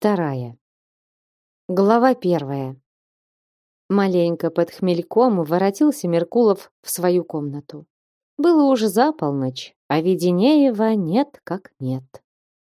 Вторая. Глава первая. Маленько под хмельком воротился Меркулов в свою комнату. Было уже за полночь, а Веденеева нет как нет.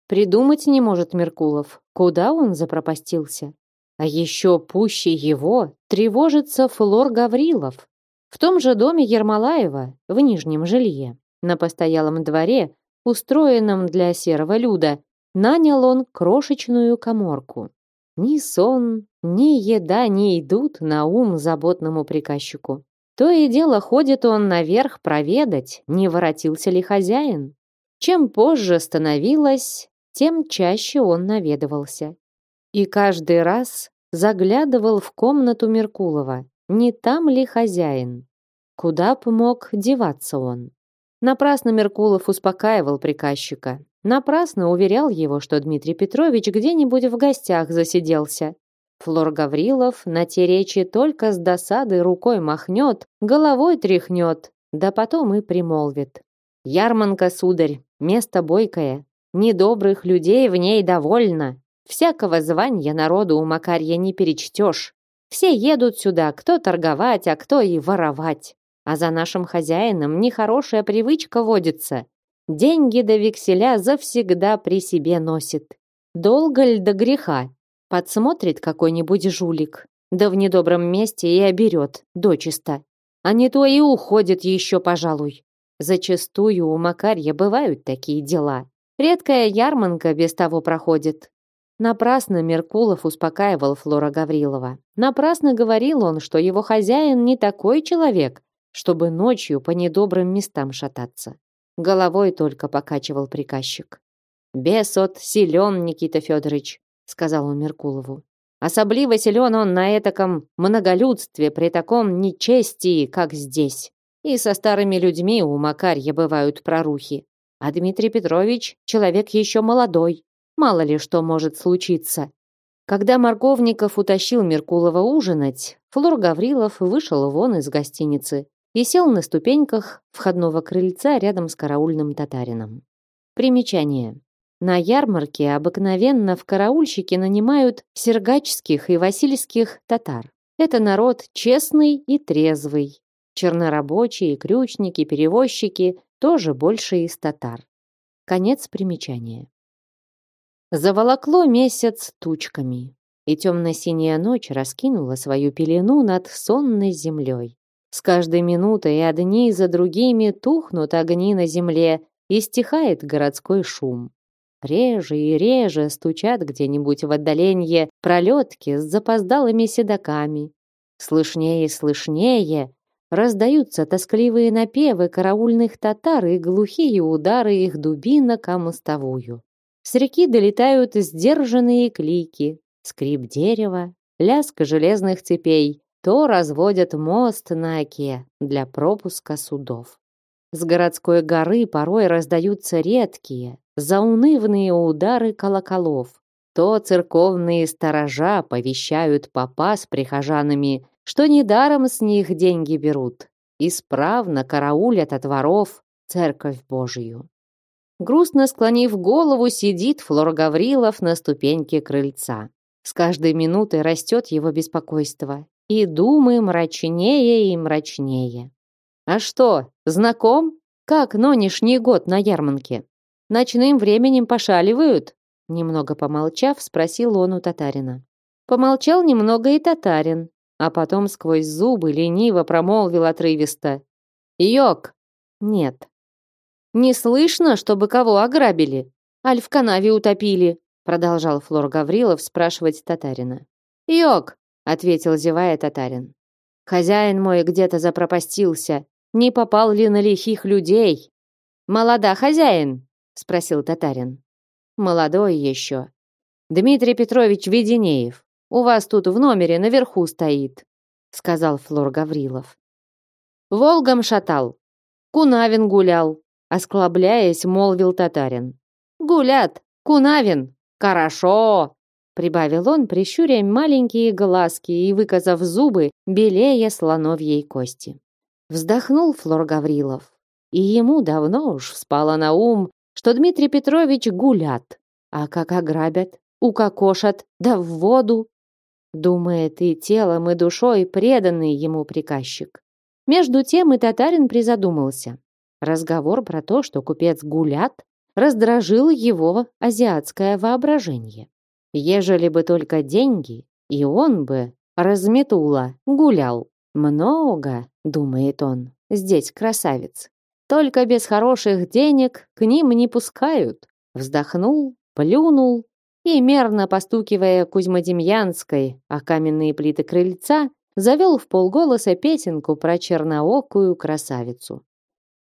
Придумать не может Меркулов, куда он запропастился. А еще пуще его тревожится Флор Гаврилов. В том же доме Ермолаева, в Нижнем жилье, на постоялом дворе, устроенном для серого люда, нанял он крошечную коморку. Ни сон, ни еда не идут на ум заботному приказчику. То и дело ходит он наверх проведать, не воротился ли хозяин. Чем позже становилось, тем чаще он наведывался. И каждый раз заглядывал в комнату Меркулова, не там ли хозяин. Куда б мог деваться он? Напрасно Меркулов успокаивал приказчика. Напрасно уверял его, что Дмитрий Петрович где-нибудь в гостях засиделся. Флор Гаврилов на те речи только с досады рукой махнет, головой тряхнет, да потом и примолвит. «Ярманка, сударь, место бойкое. Недобрых людей в ней довольно. Всякого звания народу у Макарья не перечтешь. Все едут сюда, кто торговать, а кто и воровать. А за нашим хозяином нехорошая привычка водится. Деньги до векселя завсегда при себе носит. Долго ль до греха? Подсмотрит какой-нибудь жулик, да в недобром месте и оберет, дочисто. А не то и уходит еще, пожалуй. Зачастую у Макарья бывают такие дела. Редкая ярманка без того проходит. Напрасно Меркулов успокаивал Флора Гаврилова. Напрасно говорил он, что его хозяин не такой человек, чтобы ночью по недобрым местам шататься. Головой только покачивал приказчик. «Бес от силен, Никита Федорович», — сказал он Меркулову. «Особливо силен он на этаком многолюдстве при таком нечестии, как здесь. И со старыми людьми у Макарья бывают прорухи. А Дмитрий Петрович — человек еще молодой. Мало ли что может случиться. Когда Марковников утащил Меркулова ужинать, Флор Гаврилов вышел вон из гостиницы и сел на ступеньках входного крыльца рядом с караульным татарином. Примечание. На ярмарке обыкновенно в караульщики нанимают сергачских и васильских татар. Это народ честный и трезвый. Чернорабочие, крючники, перевозчики тоже больше из татар. Конец примечания. Заволокло месяц тучками, и темно-синяя ночь раскинула свою пелену над сонной землей. С каждой минутой одни за другими тухнут огни на земле, и стихает городской шум. Реже и реже стучат где-нибудь в отдаленье пролетки с запоздалыми седаками. Слышнее и слышнее раздаются тоскливые напевы караульных татар и глухие удары их дубинок о мостовую. С реки долетают сдержанные клики, скрип дерева, лязг железных цепей, то разводят мост на оке для пропуска судов. С городской горы порой раздаются редкие, заунывные удары колоколов. То церковные сторожа повещают попа с прихожанами, что недаром с них деньги берут. Исправно караулят от воров церковь Божию. Грустно склонив голову, сидит Флор Гаврилов на ступеньке крыльца. С каждой минутой растет его беспокойство и думы мрачнее и мрачнее. А что, знаком? Как нынешний год на ярмарке? Ночным временем пошаливают? Немного помолчав, спросил он у татарина. Помолчал немного и татарин, а потом сквозь зубы лениво промолвил отрывисто. «Йок!» «Нет». «Не слышно, чтобы кого ограбили? Аль в канаве утопили?» Продолжал Флор Гаврилов спрашивать татарина. «Йок!» Ответил зевая татарин. Хозяин мой где-то запропастился. Не попал ли на лихих людей? Молода хозяин? спросил татарин. Молодой еще. Дмитрий Петрович Веденеев. У вас тут в номере наверху стоит, сказал Флор Гаврилов. Волгом шатал. Кунавин гулял, осклабляясь, молвил татарин. Гулят, Кунавин. Хорошо, прибавил он, прищуря маленькие глазки и выказав зубы, белее слоновьей кости. Вздохнул Флор Гаврилов. И ему давно уж вспало на ум, что Дмитрий Петрович гулят. А как ограбят? укокошат, да в воду. Думает и телом, и душой преданный ему приказчик. Между тем и татарин призадумался. Разговор про то, что купец гулят, раздражил его азиатское воображение. Ежели бы только деньги, и он бы, разметула, гулял. Много, думает он, здесь красавец. Только без хороших денег к ним не пускают. Вздохнул, плюнул и, мерно постукивая Кузьмодемьянской о каменные плиты крыльца, завел в полголоса песенку про черноокую красавицу.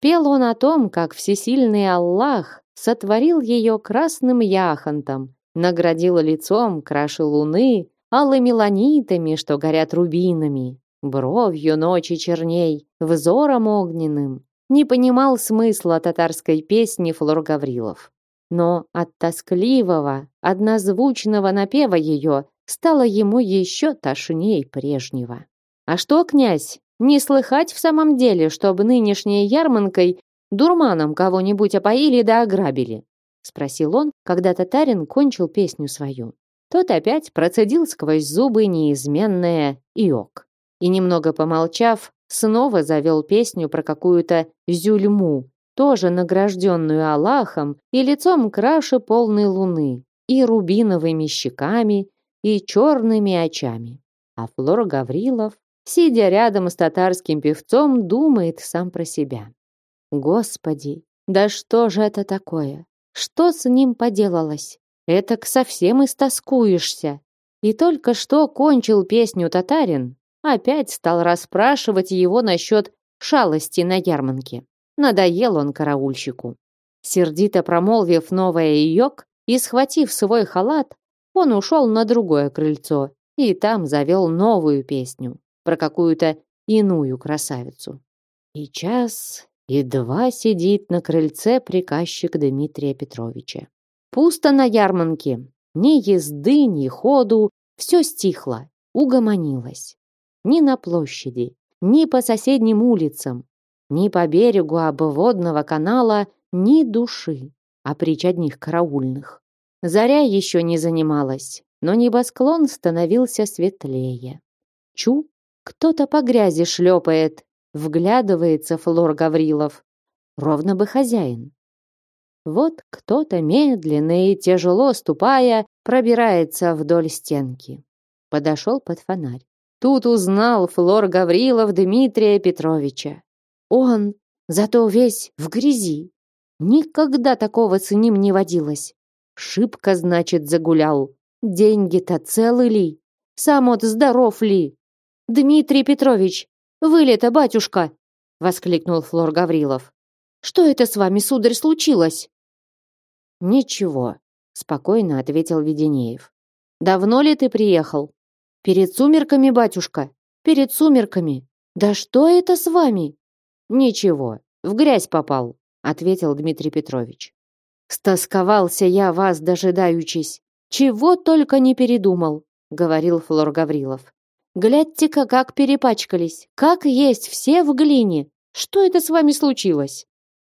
Пел он о том, как всесильный Аллах сотворил ее красным яхонтом, наградил лицом краше луны, алыми ланитами, что горят рубинами, бровью ночи черней, взором огненным. Не понимал смысла татарской песни Флор Гаврилов. Но от тоскливого, однозвучного напева ее стало ему еще тошней прежнего. «А что, князь, не слыхать в самом деле, чтобы нынешней ярманкой дурманом кого-нибудь опоили да ограбили?» Спросил он, когда татарин кончил песню свою. Тот опять процедил сквозь зубы неизменное «иок». И немного помолчав, снова завел песню про какую-то зюльму, тоже награжденную Аллахом и лицом краше полной луны, и рубиновыми щеками, и черными очами. А Флор Гаврилов, сидя рядом с татарским певцом, думает сам про себя. «Господи, да что же это такое? Что с ним поделалось? Этак совсем истоскуешься. И только что кончил песню татарин, опять стал расспрашивать его насчет шалости на ярмарке. Надоел он караульщику. Сердито промолвив новое иёк и схватив свой халат, он ушел на другое крыльцо и там завел новую песню про какую-то иную красавицу. И час, и два сидит на крыльце приказчик Дмитрия Петровича. Пусто на ярмарке. Ни езды, ни ходу. Все стихло, угомонилось. Ни на площади, ни по соседним улицам, ни по берегу обводного канала, ни души, а прич одних караульных. Заря еще не занималась, но небосклон становился светлее. Чу, кто-то по грязи шлепает, вглядывается Флор Гаврилов. Ровно бы хозяин. Вот кто-то медленно и тяжело ступая пробирается вдоль стенки. Подошел под фонарь. Тут узнал Флор Гаврилов Дмитрия Петровича. Он, зато весь в грязи. Никогда такого с ним не водилось. Шибко, значит, загулял. Деньги-то целы ли? Сам от здоров ли? Дмитрий Петрович, вы-ли-то, батюшка? Воскликнул Флор Гаврилов. Что это с вами, сударь, случилось? Ничего, спокойно ответил Веденеев. Давно ли ты приехал? Перед сумерками, батюшка. Перед сумерками. Да что это с вами? Ничего, в грязь попал, ответил Дмитрий Петрович. Стосковался я вас, дожидаючись. Чего только не передумал, говорил Флор Гаврилов. Глядьте-ка, как перепачкались, как есть все в глине. Что это с вами случилось?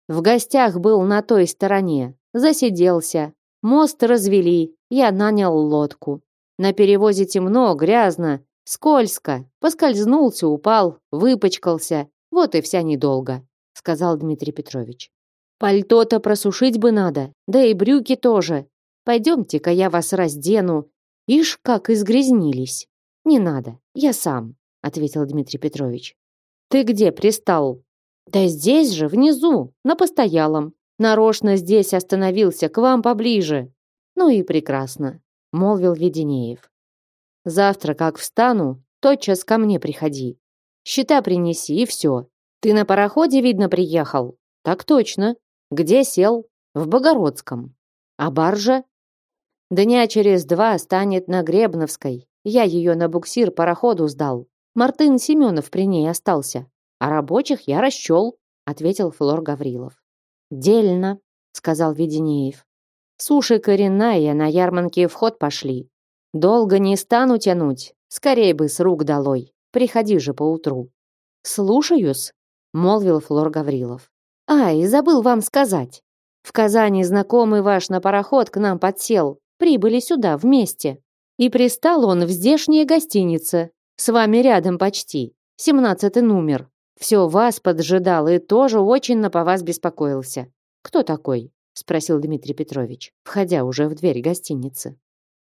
В гостях был на той стороне, засиделся. Мост развели, я нанял лодку. На перевозе темно, грязно, скользко. Поскользнулся, упал, выпачкался. Вот и вся недолго, сказал Дмитрий Петрович. Пальто-то просушить бы надо, да и брюки тоже. Пойдемте-ка я вас раздену. Ишь, как изгрязнились. Не надо, я сам, ответил Дмитрий Петрович. Ты где пристал? Да здесь же, внизу, на постоялом. Нарочно здесь остановился, к вам поближе. Ну и прекрасно, молвил Веденеев. Завтра, как встану, тотчас ко мне приходи. Счета принеси и все. Ты на пароходе, видно, приехал? Так точно. Где сел? В Богородском. А баржа? Дня через два станет на Гребновской. Я ее на буксир пароходу сдал. Мартын Семенов при ней остался. А рабочих я расчел, ответил Флор Гаврилов. Дельно, сказал Веденеев. Суши коренная на ярмарке в ход пошли. Долго не стану тянуть. Скорей бы с рук долой. Приходи же поутру. Слушаюсь, молвил Флор Гаврилов. А, и забыл вам сказать. В Казани знакомый ваш на пароход к нам подсел. прибыли сюда вместе. И пристал он в здешней гостинице, с вами рядом почти, семнадцатый номер. Все вас поджидал и тоже очень на по вас беспокоился. Кто такой? спросил Дмитрий Петрович, входя уже в дверь гостиницы.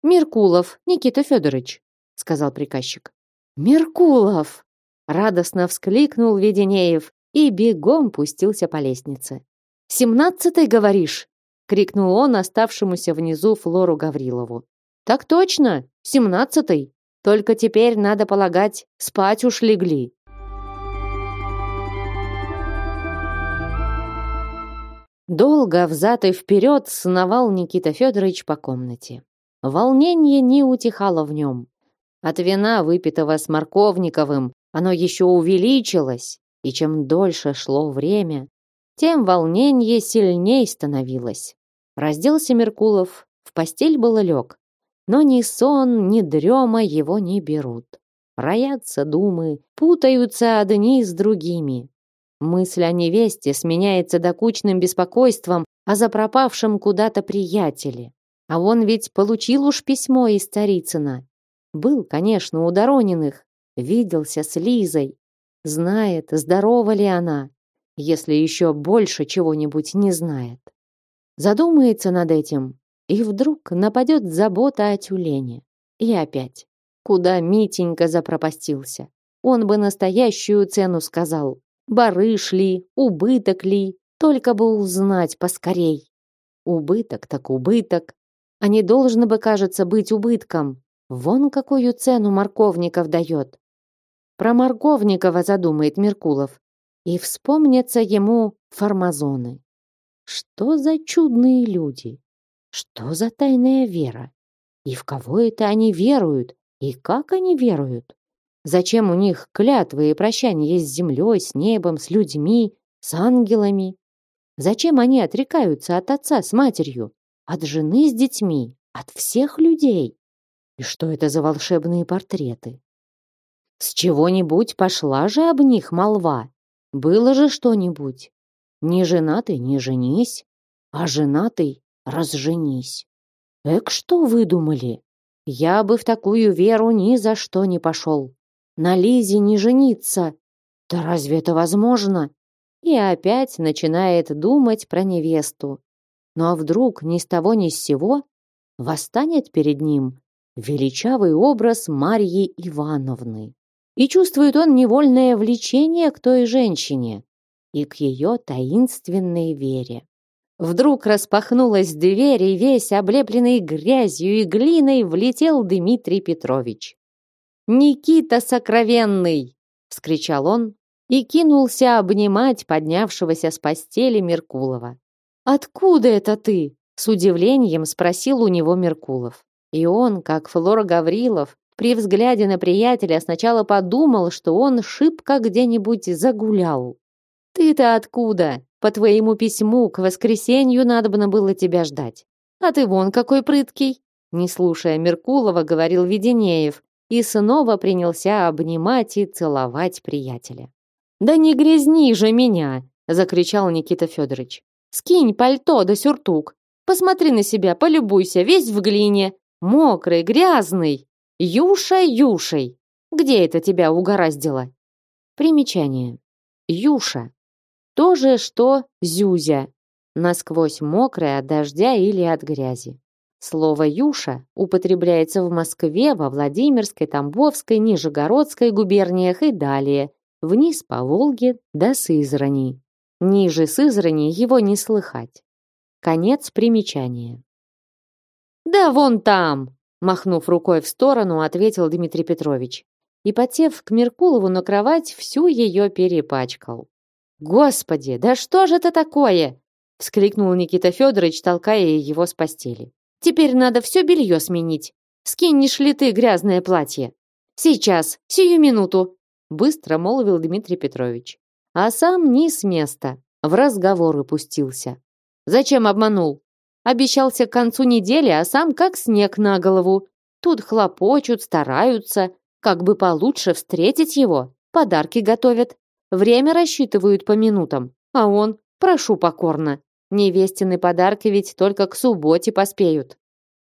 Меркулов Никита Федорович, сказал приказчик. Меркулов! радостно вскликнул Веденеев и бегом пустился по лестнице. «Семнадцатый, говоришь?» — крикнул он оставшемуся внизу Флору Гаврилову. «Так точно, семнадцатый. Только теперь, надо полагать, спать уж легли». Долго взад и вперед сновал Никита Федорович по комнате. Волнение не утихало в нем. От вина, выпитого с Марковниковым, оно еще увеличилось, и чем дольше шло время, тем волнение сильней становилось. Разделся Меркулов, в постель было лег, но ни сон, ни дрема его не берут. Роятся думы, путаются одни с другими. Мысль о невесте сменяется докучным беспокойством о запропавшем куда-то приятеле. А он ведь получил уж письмо из Царицына. Был, конечно, у Дорониных, виделся с Лизой, знает, здорова ли она, если еще больше чего-нибудь не знает. Задумается над этим, и вдруг нападет забота о тюлене. И опять, куда Митенька запропастился? Он бы настоящую цену сказал. Барыш ли, убыток ли, только бы узнать поскорей. Убыток так убыток, а не должно бы, кажется, быть убытком. Вон какую цену Морковников дает. Про Морковникова задумает Меркулов. И вспомнятся ему фармазоны. Что за чудные люди? Что за тайная вера? И в кого это они веруют? И как они веруют? Зачем у них клятвы и прощания с землей, с небом, с людьми, с ангелами? Зачем они отрекаются от отца с матерью, от жены с детьми, от всех людей? И что это за волшебные портреты? С чего-нибудь пошла же об них молва. Было же что-нибудь. Не женатый не женись, а женатый разженись. Эк, что выдумали? Я бы в такую веру ни за что не пошел. На Лизе не жениться. Да разве это возможно? И опять начинает думать про невесту. Ну а вдруг ни с того ни с сего восстанет перед ним величавый образ Марьи Ивановны и чувствует он невольное влечение к той женщине и к ее таинственной вере. Вдруг распахнулась дверь, и весь облепленный грязью и глиной влетел Дмитрий Петрович. «Никита сокровенный!» — вскричал он и кинулся обнимать поднявшегося с постели Меркулова. «Откуда это ты?» — с удивлением спросил у него Меркулов. И он, как Флора Гаврилов, при взгляде на приятеля сначала подумал, что он шибко где-нибудь загулял. «Ты-то откуда? По твоему письму к воскресенью надобно было тебя ждать. А ты вон какой прыткий!» Не слушая Меркулова, говорил Веденеев и снова принялся обнимать и целовать приятеля. «Да не грязни же меня!» — закричал Никита Федорович. «Скинь пальто да сюртук. Посмотри на себя, полюбуйся, весь в глине. Мокрый, грязный!» Юша Юшей. Где это тебя угораздило? Примечание. Юша. То же, что Зюзя. Насквозь мокрая от дождя или от грязи. Слово «юша» употребляется в Москве, во Владимирской, Тамбовской, Нижегородской губерниях и далее, вниз по Волге до Сызрани. Ниже Сызрани его не слыхать. Конец примечания. «Да вон там!» Махнув рукой в сторону, ответил Дмитрий Петрович. И, потев к Меркулову на кровать, всю ее перепачкал. «Господи, да что же это такое?» — вскликнул Никита Федорович, толкая его с постели. «Теперь надо все белье сменить. Скинешь ли ты грязное платье?» «Сейчас, сию минуту», — быстро молвил Дмитрий Петрович. А сам не с места, в разговоры пустился. «Зачем обманул? Обещался к концу недели, а сам как снег на голову. Тут хлопочут, стараются, как бы получше встретить его. Подарки готовят. Время рассчитывают по минутам. А он, прошу покорно. Невестины подарки ведь только к субботе поспеют.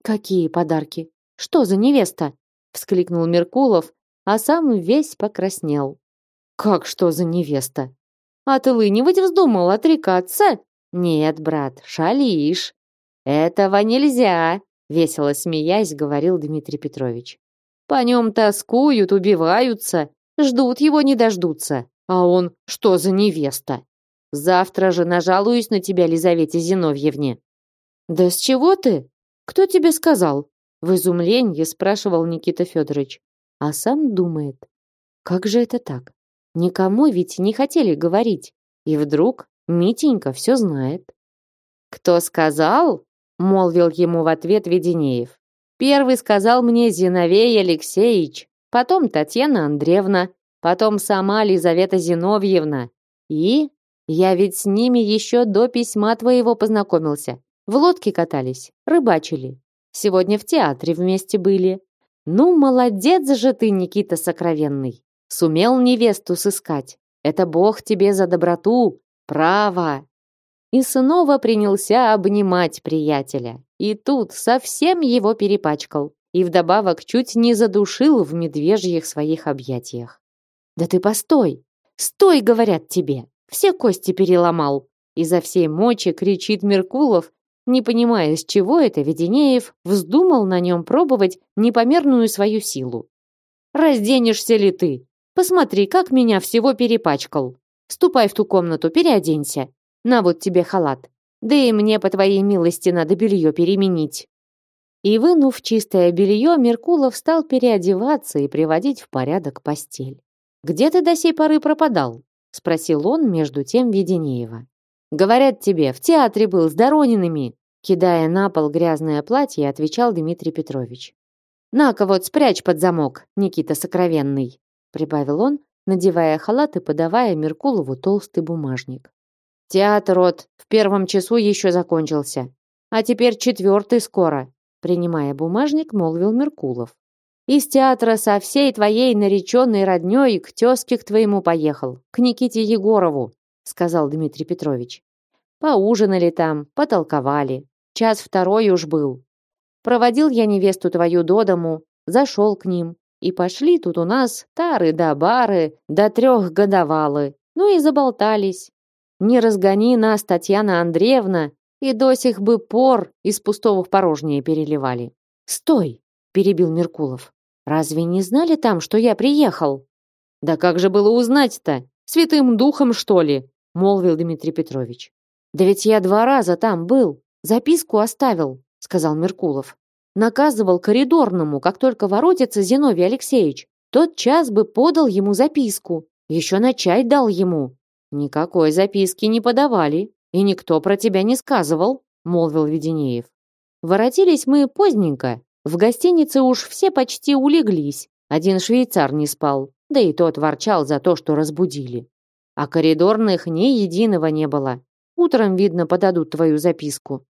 Какие подарки? Что за невеста? вскликнул Меркулов, а сам весь покраснел. Как что за невеста? А ты лынивать вздумал отрекаться? Нет, брат, шалишь. Этого нельзя, весело смеясь, говорил Дмитрий Петрович. По нем тоскуют, убиваются, ждут его не дождутся. А он что за невеста? Завтра же нажалуюсь на тебя, Лизавете Зиновьевне. Да с чего ты? Кто тебе сказал? В изумлении спрашивал Никита Федорович, а сам думает: как же это так? Никому ведь не хотели говорить. И вдруг Митенька все знает. Кто сказал? молвил ему в ответ Веденеев. Первый сказал мне Зиновей Алексеевич, потом Татьяна Андреевна, потом сама Лизавета Зиновьевна. И я ведь с ними еще до письма твоего познакомился. В лодке катались, рыбачили. Сегодня в театре вместе были. Ну, молодец же ты, Никита Сокровенный. Сумел невесту сыскать. Это Бог тебе за доброту. Право. И снова принялся обнимать приятеля. И тут совсем его перепачкал. И вдобавок чуть не задушил в медвежьих своих объятиях. «Да ты постой! Стой, говорят тебе! Все кости переломал!» Изо всей мочи кричит Меркулов, не понимая, с чего это Веденеев вздумал на нем пробовать непомерную свою силу. «Разденешься ли ты? Посмотри, как меня всего перепачкал. Ступай в ту комнату, переоденься. На вот тебе халат. Да и мне, по твоей милости, надо белье переменить». И вынув чистое белье, Меркулов стал переодеваться и приводить в порядок постель. «Где ты до сей поры пропадал?» — спросил он между тем Веденеева. «Говорят тебе, в театре был с Доронинами!» Кидая на пол грязное платье, отвечал Дмитрий Петрович. «На-ка вот спрячь под замок, Никита Сокровенный!» прибавил он, надевая халат и подавая Меркулову толстый бумажник. «Театр от в первом часу еще закончился, а теперь четвертый скоро», принимая бумажник, молвил Меркулов. Из театра со всей твоей нареченной роднёй к тёзке к твоему поехал, к Никите Егорову, сказал Дмитрий Петрович. Поужинали там, потолковали. Час второй уж был. Проводил я невесту твою до дому, зашел к ним, и пошли тут у нас тары да бары, да трехгодовалы. Ну и заболтались. Не разгони нас, Татьяна Андреевна, и до сих бы пор из пустого в порожнее переливали. Стой, перебил Меркулов. Разве не знали там, что я приехал? Да как же было узнать-то? Святым духом, что ли? молвил Дмитрий Петрович. Да ведь я два раза там был, записку оставил, сказал Меркулов. Наказывал коридорному, как только воротится Зиновий Алексеевич. Тот час бы подал ему записку, еще на чай дал ему. Никакой записки не подавали, и никто про тебя не сказывал, молвил Веденеев. Воротились мы поздненько, в гостинице уж все почти улеглись. Один швейцар не спал, да и тот ворчал за то, что разбудили. А коридорных ни единого не было. Утром, видно, подадут твою записку.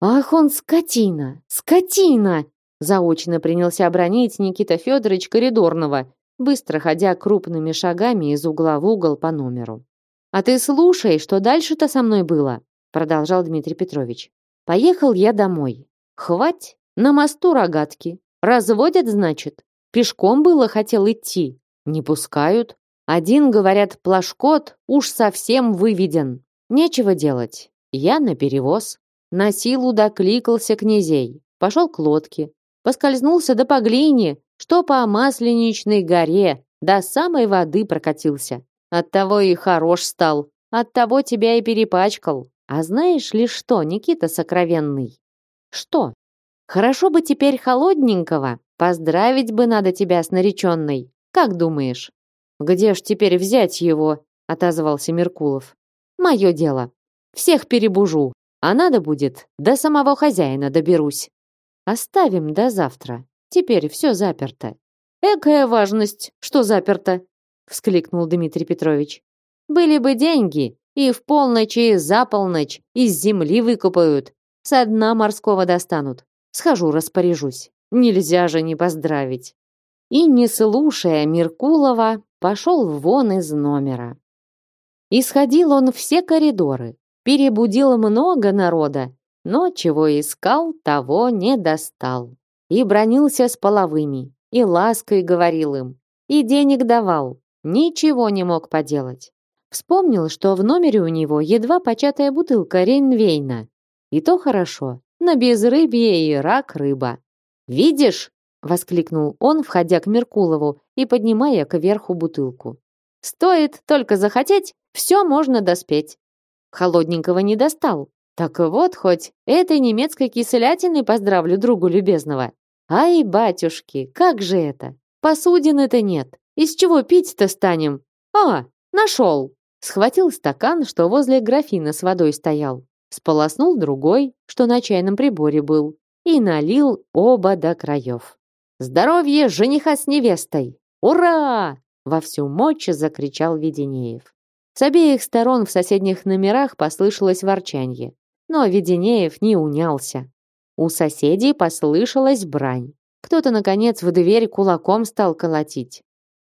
Ах он скотина, скотина! Заочно принялся обронить Никита Федорович коридорного, быстро ходя крупными шагами из угла в угол по номеру. А ты слушай, что дальше-то со мной было, продолжал Дмитрий Петрович. Поехал я домой. Хвать, на мосту рогатки. Разводят, значит? Пешком было хотел идти. Не пускают. Один, говорят, плашкот уж совсем выведен. Нечего делать. Я на перевоз. На силу докликался князей. Пошел к лодке. Поскользнулся до по глине, что по Масленичной горе до самой воды прокатился. Оттого и хорош стал. Оттого тебя и перепачкал. А знаешь ли что, Никита Сокровенный? Что? Хорошо бы теперь холодненького. Поздравить бы надо тебя с нареченной. Как думаешь? Где ж теперь взять его? Отозвался Меркулов. Мое дело. Всех перебужу. А надо будет, до самого хозяина доберусь. Оставим до завтра. Теперь все заперто. Экая важность, что заперто, вскликнул Дмитрий Петрович. Были бы деньги, и в полночь и за полночь из земли выкопают, со дна морского достанут. Схожу, распоряжусь. Нельзя же не поздравить. И, не слушая Меркулова, пошел вон из номера. Исходил он все коридоры, перебудил много народа, но чего искал, того не достал. И бронился с половыми, и лаской говорил им, и денег давал, ничего не мог поделать. Вспомнил, что в номере у него едва початая бутылка Рейнвейна. И то хорошо, на безрыбье и рак рыба. «Видишь?» — воскликнул он, входя к Меркулову и поднимая кверху бутылку. «Стоит только захотеть, все можно доспеть». Холодненького не достал. Так вот, хоть этой немецкой киселятиной поздравлю другу любезного. Ай, батюшки, как же это? Посудины-то нет. Из чего пить-то станем? А, нашел. Схватил стакан, что возле графина с водой стоял. Сполоснул другой, что на чайном приборе был. И налил оба до краев. «Здоровье жениха с невестой! Ура!» Во всю мочь закричал Веденеев. С обеих сторон в соседних номерах послышалось ворчанье. Но Веденеев не унялся. У соседей послышалась брань. Кто-то, наконец, в дверь кулаком стал колотить.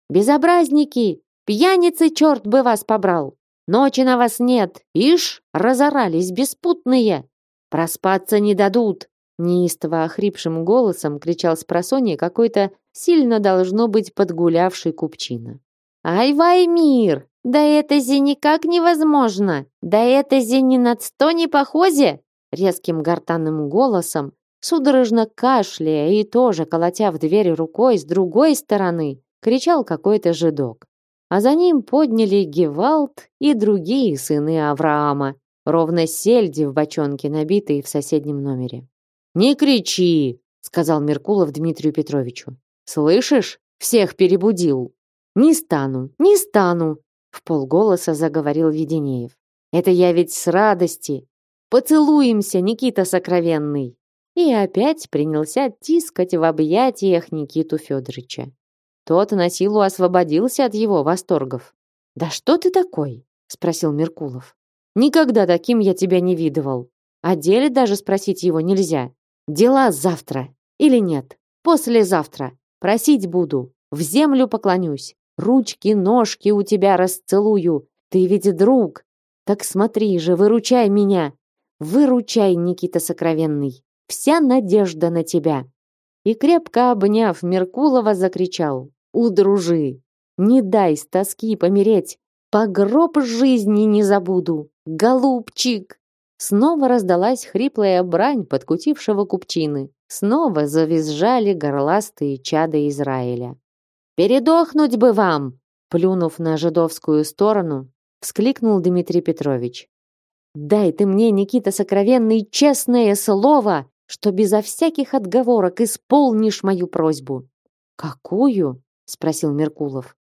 «Безобразники! Пьяницы, черт бы вас побрал! Ночи на вас нет! Ишь, разорались беспутные! Проспаться не дадут!» Неистово охрипшим голосом кричал с просонья какой-то сильно должно быть подгулявший купчина. «Ай, мир! Да это зи никак невозможно! Да это зи ни над сто не похоже!» Резким гортанным голосом, судорожно кашляя и тоже колотя в дверь рукой с другой стороны, кричал какой-то жидок. А за ним подняли Гевалд и другие сыны Авраама, ровно сельди в бочонке, набитые в соседнем номере. «Не кричи!» — сказал Меркулов Дмитрию Петровичу. «Слышишь? Всех перебудил!» «Не стану, не стану!» — в полголоса заговорил Веденеев. «Это я ведь с радости! Поцелуемся, Никита Сокровенный!» И опять принялся тискать в объятиях Никиту Федоровича. Тот на силу освободился от его восторгов. «Да что ты такой?» — спросил Меркулов. «Никогда таким я тебя не видывал. О деле даже спросить его нельзя. Дела завтра или нет? Послезавтра. Просить буду. В землю поклонюсь. Ручки, ножки у тебя расцелую. Ты ведь друг. Так смотри же, выручай меня. Выручай, Никита Сокровенный. Вся надежда на тебя. И крепко обняв Меркулова, закричал. Удружи. Не дай с тоски помереть. По гроб жизни не забуду. Голубчик. Снова раздалась хриплая брань подкутившего купчины. Снова завизжали горластые чада Израиля. «Передохнуть бы вам!» Плюнув на жидовскую сторону, вскликнул Дмитрий Петрович. «Дай ты мне, Никита Сокровенный, честное слово, что безо всяких отговорок исполнишь мою просьбу». «Какую?» — спросил Меркулов.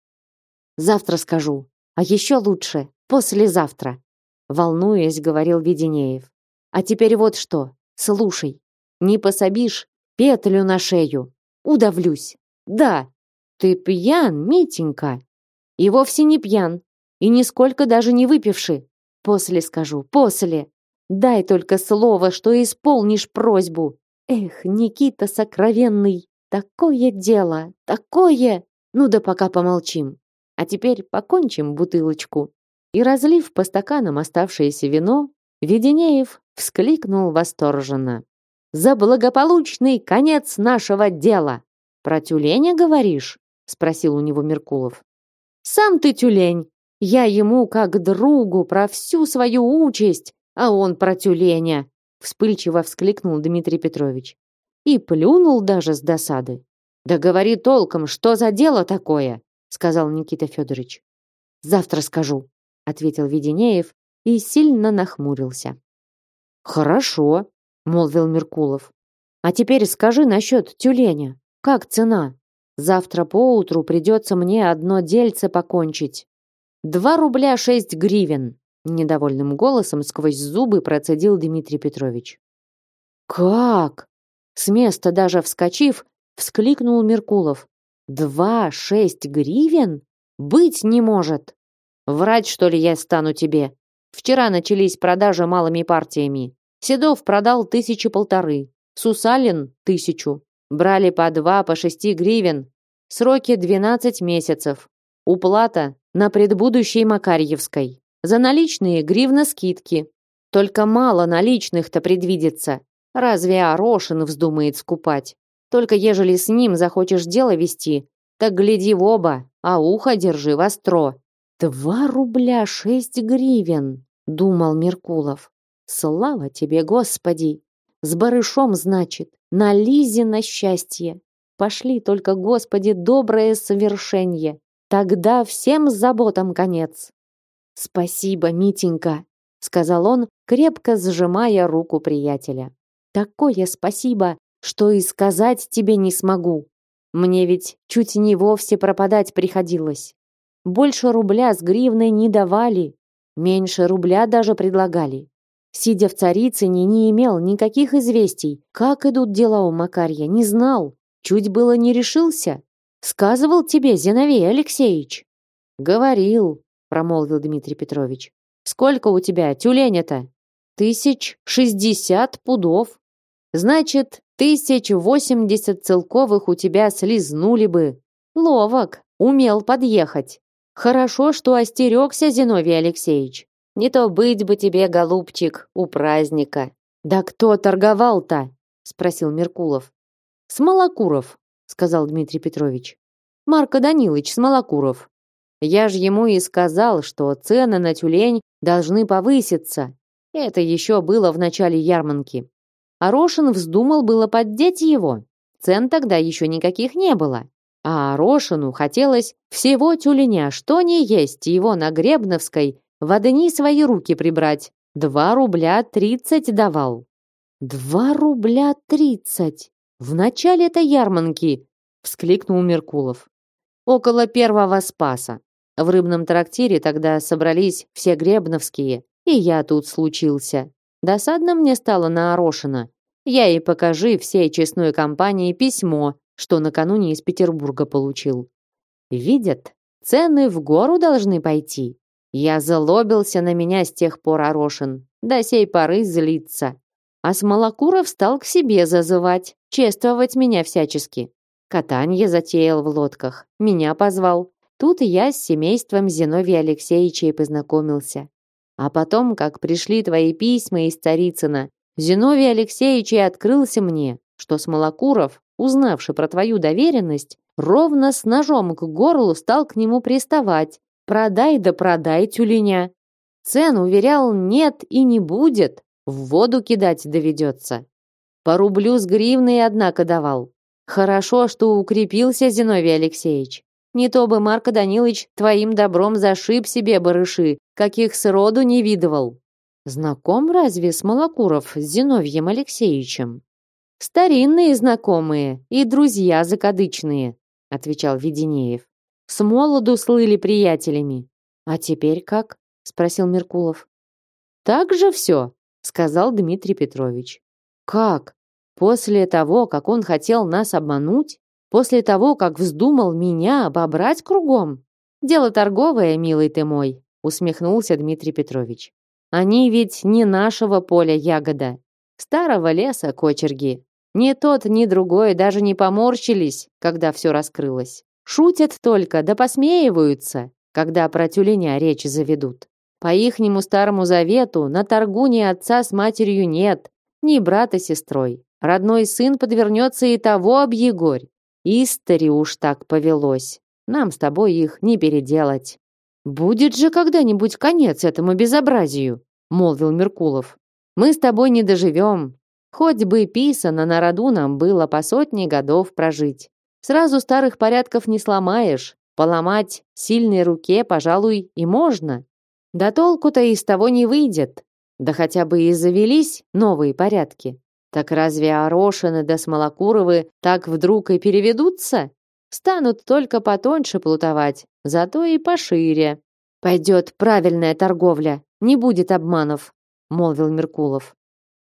«Завтра скажу, а еще лучше послезавтра», — волнуясь, говорил Веденеев. «А теперь вот что, слушай, не пособишь, петлю на шею. Удавлюсь. Да, ты пьян, Митенька. И вовсе не пьян. И нисколько даже не выпивший. После скажу, после. Дай только слово, что исполнишь просьбу. Эх, Никита сокровенный, такое дело, такое. Ну да пока помолчим. А теперь покончим бутылочку. И разлив по стаканам оставшееся вино, Веденеев вскликнул восторженно за благополучный конец нашего дела. Про тюленя говоришь? спросил у него Меркулов. Сам ты тюлень. Я ему как другу про всю свою участь, а он про тюленя, вспыльчиво вскликнул Дмитрий Петрович и плюнул даже с досады. Да говори толком, что за дело такое, сказал Никита Федорович. Завтра скажу, ответил Веденеев и сильно нахмурился. Хорошо, молвил Меркулов. А теперь скажи насчет тюленя. Как цена? Завтра поутру придется мне одно дельце покончить. Два рубля шесть гривен. Недовольным голосом сквозь зубы процедил Дмитрий Петрович. Как? С места даже вскочив, вскликнул Меркулов. Два шесть гривен? Быть не может. Врать, что ли, я стану тебе? Вчера начались продажи малыми партиями. Седов продал тысячи полторы, Сусалин – тысячу. Брали по два, по шести гривен. Сроки 12 месяцев. Уплата на предбудущей Макарьевской. За наличные гривна скидки. Только мало наличных-то предвидится. Разве Орошин вздумает скупать? Только ежели с ним захочешь дело вести, так гляди в оба, а ухо держи востро. Два рубля шесть гривен, думал Меркулов. Слава тебе, Господи! С барышом, значит, на Лизе на счастье. Пошли только, Господи, доброе совершенье. Тогда всем заботам конец. Спасибо, Митенька, сказал он, крепко сжимая руку приятеля. Такое спасибо, что и сказать тебе не смогу. Мне ведь чуть не вовсе пропадать приходилось. Больше рубля с гривной не давали, меньше рубля даже предлагали. Сидя в Царицыне, не имел никаких известий, как идут дела у Макарья, не знал. Чуть было не решился. Сказывал тебе Зиновей Алексеевич. Говорил, промолвил Дмитрий Петрович. Сколько у тебя тюленя-то? Тысяч шестьдесят пудов. Значит, тысяч восемьдесят целковых у тебя слизнули бы. Ловок, умел подъехать. Хорошо, что остерегся Зиновий Алексеевич. Не то быть бы тебе, голубчик, у праздника. Да кто торговал-то? спросил Меркулов. Смолокуров, сказал Дмитрий Петрович. Марко Данилович Смолокуров. Я ж ему и сказал, что цены на тюлень должны повыситься. Это еще было в начале ярмарки. Арошин вздумал было поддеть его. Цен тогда еще никаких не было. А Арошину хотелось всего тюленя, что не есть его на Гребновской, в одни свои руки прибрать. Два рубля тридцать давал. Два рубля тридцать! В начале этой ярмарки! Вскликнул Меркулов. Около первого спаса. В рыбном трактире тогда собрались все гребновские, и я тут случился. Досадно мне стало на Орошина. Я и покажи всей честной компании письмо, что накануне из Петербурга получил. Видят, цены в гору должны пойти. Я залобился на меня с тех пор Орошин. До сей поры злится. А Смолокуров стал к себе зазывать, чествовать меня всячески. Катанье затеял в лодках, меня позвал. Тут я с семейством Зиновия Алексеевича и познакомился. А потом, как пришли твои письма из Царицына, Зиновий Алексеевич и открылся мне, что Смолокуров, узнавший про твою доверенность, ровно с ножом к горлу стал к нему приставать. «Продай да продай, тюленя!» Цен, уверял, нет и не будет, в воду кидать доведется. По рублю с гривной, однако, давал. Хорошо, что укрепился Зиновий Алексеевич. Не то бы Марко Данилович твоим добром зашиб себе барыши, каких сроду не видывал. Знаком разве с Малокуров с Зиновьем Алексеевичем? Старинные знакомые и друзья закадычные, отвечал Веденеев. С молоду слыли приятелями. А теперь как? спросил Меркулов. Так же все, сказал Дмитрий Петрович. Как? После того, как он хотел нас обмануть? После того, как вздумал меня обобрать кругом? Дело торговое, милый ты мой, усмехнулся Дмитрий Петрович. Они ведь не нашего поля ягода, старого леса кочерги. Ни тот, ни другой даже не поморщились, когда все раскрылось. Шутят только, да посмеиваются, когда про тюленя речь заведут. По ихнему старому завету на торгу ни отца с матерью нет, ни брата с сестрой. Родной сын подвернется и того объегорь. Истори уж так повелось. Нам с тобой их не переделать. Будет же когда-нибудь конец этому безобразию, молвил Меркулов. Мы с тобой не доживем. Хоть бы писано на роду нам было по сотне годов прожить. Сразу старых порядков не сломаешь. Поломать сильной руке, пожалуй, и можно. Да толку-то из того не выйдет. Да хотя бы и завелись новые порядки. Так разве Орошины да Смолокуровы так вдруг и переведутся? Станут только потоньше плутовать, зато и пошире. Пойдет правильная торговля, не будет обманов, молвил Меркулов.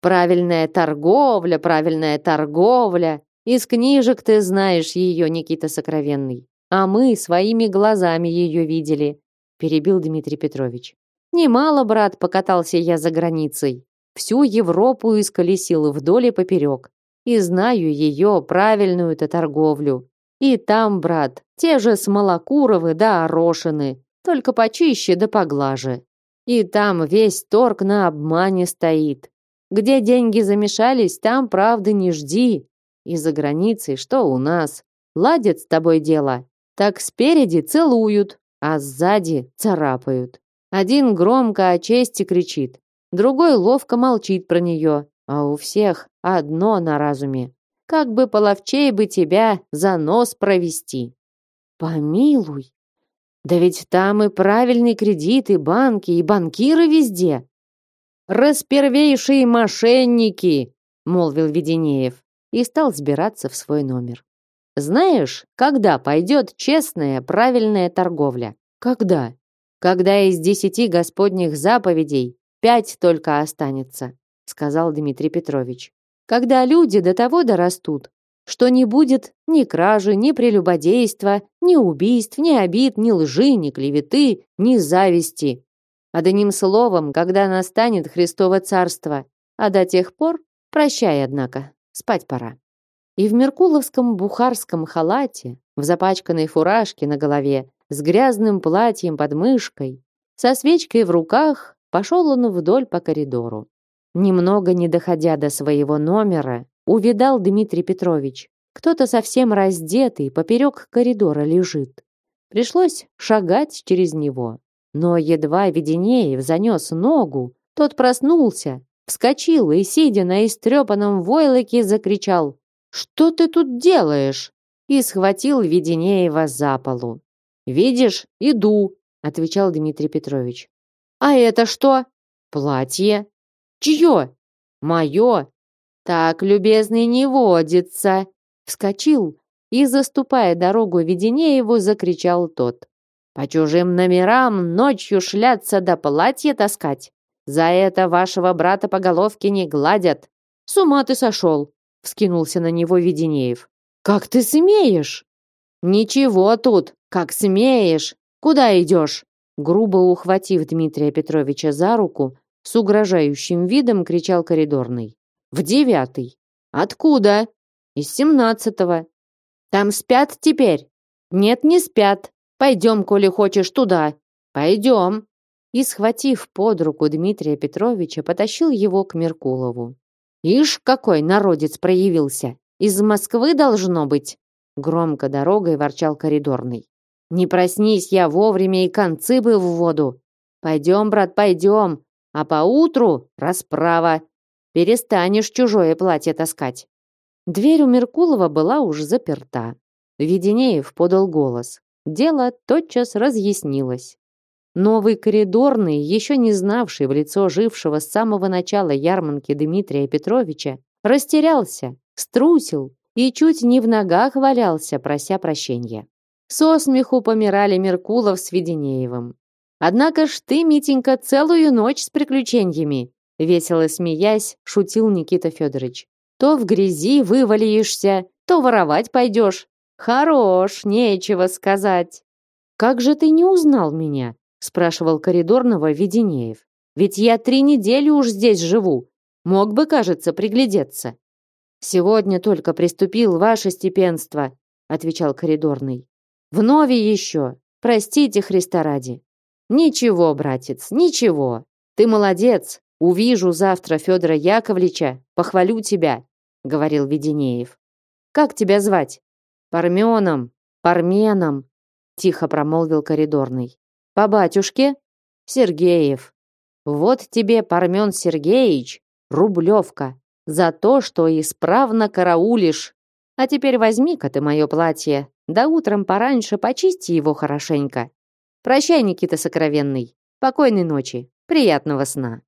Правильная торговля, правильная торговля. Из книжек ты знаешь ее, Никита Сокровенный. А мы своими глазами ее видели, перебил Дмитрий Петрович. Немало, брат, покатался я за границей. Всю Европу исколесил вдоль и поперек. И знаю ее правильную-то торговлю. И там, брат, те же Смолокуровы да Орошины, только почище да поглаже. И там весь торг на обмане стоит. Где деньги замешались, там правды не жди. И за границей, что у нас. Ладят с тобой дело. Так спереди целуют, а сзади царапают. Один громко о чести кричит, другой ловко молчит про нее, а у всех одно на разуме. Как бы половчей бы тебя за нос провести. Помилуй. Да ведь там и правильный кредит, и банки, и банкиры везде. Распервейшие мошенники, молвил Веденеев и стал сбираться в свой номер. Знаешь, когда пойдет честная, правильная торговля? Когда? Когда из десяти господних заповедей пять только останется, сказал Дмитрий Петрович. Когда люди до того дорастут, что не будет ни кражи, ни прелюбодейства, ни убийств, ни обид, ни лжи, ни клеветы, ни зависти. Одним словом, когда настанет Христово царство, а до тех пор прощай, однако, спать пора. И в меркуловском бухарском халате, в запачканной фуражке на голове, с грязным платьем под мышкой, со свечкой в руках, пошел он вдоль по коридору. Немного не доходя до своего номера, увидал Дмитрий Петрович. Кто-то совсем раздетый поперек коридора лежит. Пришлось шагать через него. Но едва Веденеев занес ногу, тот проснулся, вскочил и, сидя на истрепанном войлоке, закричал «Что ты тут делаешь?» и схватил Веденеева за полу. «Видишь, иду», — отвечал Дмитрий Петрович. «А это что?» «Платье». «Чье?» «Мое». «Так, любезный, не водится», — вскочил и, заступая дорогу Веденееву, закричал тот. «По чужим номерам ночью шляться да платье таскать. За это вашего брата по головке не гладят. С ума ты сошел!» вскинулся на него Веденеев. Как ты смеешь? Ничего тут, как смеешь. Куда идешь? Грубо ухватив Дмитрия Петровича за руку, с угрожающим видом кричал коридорный. В девятый. Откуда? Из семнадцатого. Там спят теперь? Нет, не спят. Пойдем, коли хочешь, туда. Пойдем. И, схватив под руку Дмитрия Петровича, потащил его к Меркулову. Ишь, какой народец проявился! Из Москвы должно быть!» Громко дорогой ворчал коридорный. «Не проснись я вовремя и концы бы в воду! Пойдем, брат, пойдем, а поутру расправа! Перестанешь чужое платье таскать!» Дверь у Меркулова была уж заперта. Веденеев подал голос. Дело тотчас разъяснилось. Новый коридорный, еще не знавший в лицо жившего с самого начала ярмарки Дмитрия Петровича, растерялся, струсил и чуть не в ногах валялся, прося прощения. Со смеху помирали Меркулов с Веденеевым. «Однако ж ты, Митенька, целую ночь с приключениями!» Весело смеясь, шутил Никита Федорович. «То в грязи вывалишься, то воровать пойдешь. Хорош, нечего сказать!» «Как же ты не узнал меня?» спрашивал коридорного Веденеев. Ведь я три недели уж здесь живу. Мог бы, кажется, приглядеться. Сегодня только приступил ваше степенство, отвечал коридорный. Вновь еще. Простите, Христа ради. Ничего, братец, ничего. Ты молодец. Увижу завтра Федора Яковлевича, похвалю тебя, говорил Веденеев. Как тебя звать? Парменом, Парменом, тихо промолвил коридорный. По батюшке? Сергеев. Вот тебе, Пармен Сергеевич, рублевка за то, что исправно караулишь. А теперь возьми-ка ты мое платье, да утром пораньше почисти его хорошенько. Прощай, Никита Сокровенный. Покойной ночи. Приятного сна.